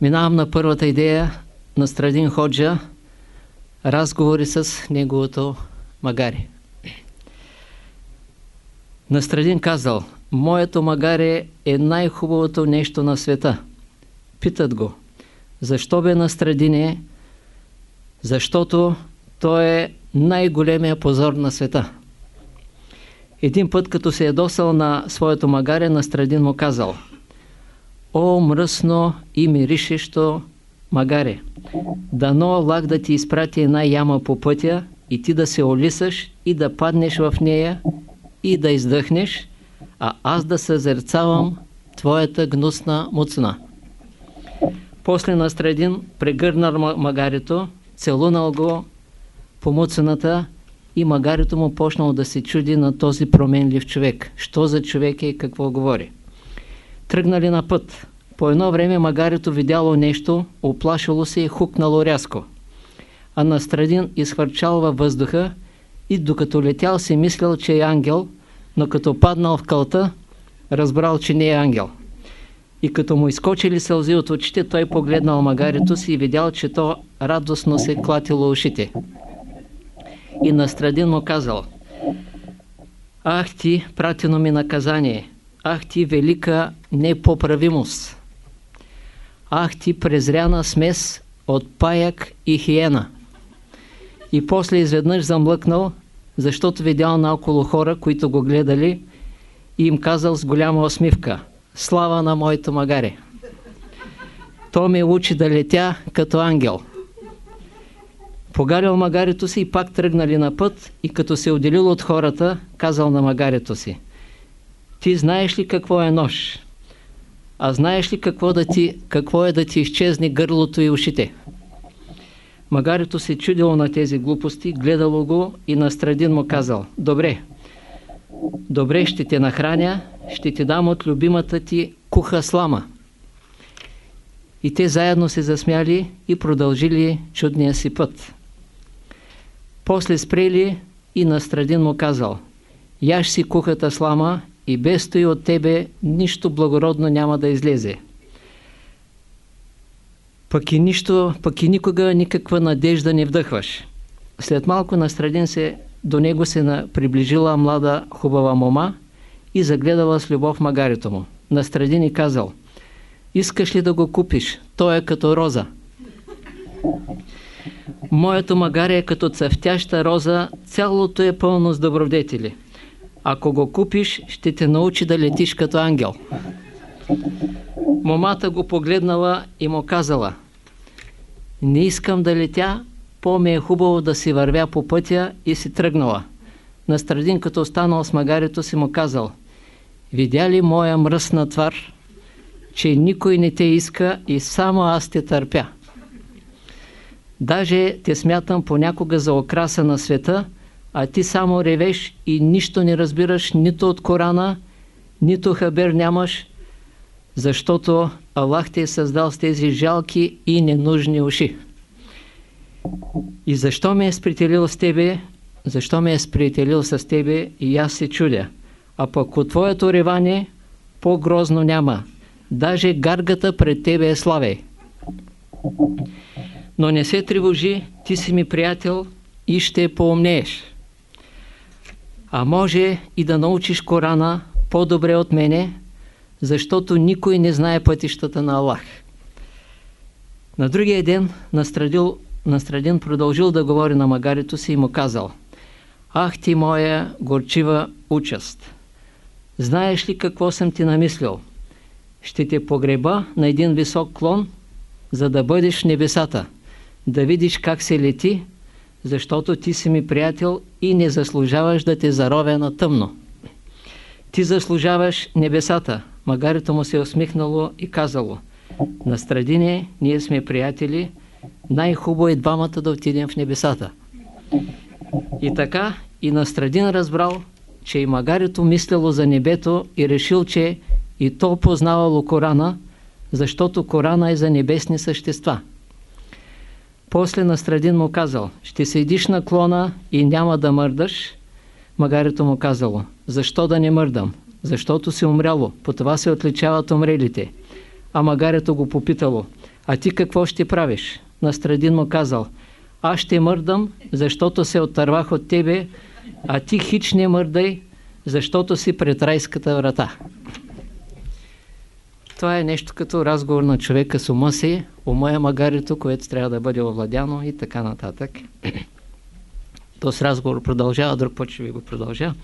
Минавам на първата идея на Страдин Ходжа разговори с неговото магари. Настрадин казал, моето магаре е най-хубавото нещо на света. Питат го, защо бе Настрадине? Защото той е най-големия позор на света. Един път, като се е досал на своето магаре, Настрадин му казал – О, мръсно и миришещо магаре! Дано лак да ти изпрати една яма по пътя и ти да се олисаш и да паднеш в нея и да издъхнеш, а аз да съзерцавам твоята гнусна муцна. После Настрадин прегърнал магарето, целунал го по муцната и магарето му почнал да се чуди на този променлив човек. Що за човек е и какво говори. Тръгнали на път. По едно време магарето видяло нещо, оплашило се и хукнало рязко. А Настрадин изхвърчал във въздуха и докато летял си мислял, че е ангел, но като паднал в кълта, разбрал, че не е ангел. И като му изкочили сълзи от очите, той погледнал магарето си и видял, че то радостно се клатило ушите. И Настрадин му казал, Ах ти, пратено ми наказание! Ах ти, велика непоправимост! Ах ти, презряна смес от паяк и хиена! И после изведнъж замлъкнал, защото видял наоколо хора, които го гледали и им казал с голяма усмивка Слава на моето магаре! То ме учи да летя като ангел. Погарял магарето си и пак тръгнали на път и като се отделил от хората, казал на магарето си Ти знаеш ли какво е нож? А знаеш ли какво, да ти, какво е да ти изчезне гърлото и ушите? Магарето се чудило на тези глупости, гледало го и на Страдин му казал Добре, добре ще те нахраня, ще ти дам от любимата ти куха слама. И те заедно се засмяли и продължили чудния си път. После спрели и Настрадин му казал Яш си кухата слама и без той от тебе нищо благородно няма да излезе. Пък и нищо, пък и никога никаква надежда не вдъхваш. След малко Настрадин се, до него се приближила млада хубава мома и загледала с любов магарето му. Настрадин и казал Искаш ли да го купиш? Той е като роза. Моето магаре е като цъфтяща роза, цялото е пълно с добродетели. Ако го купиш, ще те научи да летиш като ангел. Момата го погледнала и му казала Не искам да летя, по-ми е хубаво да си вървя по пътя и си тръгнала. Настрадин, като останал с магарето си му казал Видя ли моя мръсна твар, че никой не те иска и само аз те търпя. Даже те смятам понякога за окраса на света, а ти само ревеш и нищо не разбираш нито от Корана, нито хабер нямаш, защото Аллах те е създал с тези жалки и ненужни уши. И защо ме е спрителил с тебе, защо ме е спрителил с тебе и аз се чудя. А пък от твоето ревание по-грозно няма. Даже гаргата пред тебе е славе. Но не се тревожи, ти си ми приятел и ще поумнееш. А може и да научиш Корана по-добре от мене, защото никой не знае пътищата на Аллах. На другия ден Настрадил, Настрадин продължил да говори на магарето си и му казал Ах ти моя горчива участ! Знаеш ли какво съм ти намислил? Ще те погреба на един висок клон, за да бъдеш в небесата, да видиш как се лети, защото ти си ми приятел и не заслужаваш да те заровя на тъмно. Ти заслужаваш небесата. Магарито му се е усмихнало и казало На Страдине ние сме приятели, най-хубаво е двамата да отидем в небесата. И така и Настрадин разбрал, че и магарито мислело за небето и решил, че и то познавало Корана, защото Корана е за небесни същества. После Настрадин му казал, ще седиш на клона и няма да мърдаш. Магарето му казало, защо да не мърдам? Защото си умряло, по това се отличават умрелите. а магарето го попитало, а ти какво ще правиш? Настрадин му казал, аз ще мърдам, защото се отървах от тебе, а ти хич не мърдай, защото си пред райската врата. Това е нещо като разговор на човека с ума си, ума е магарито, което трябва да бъде овладяно и така нататък. Този разговор продължава, друг път ще ви го продължа.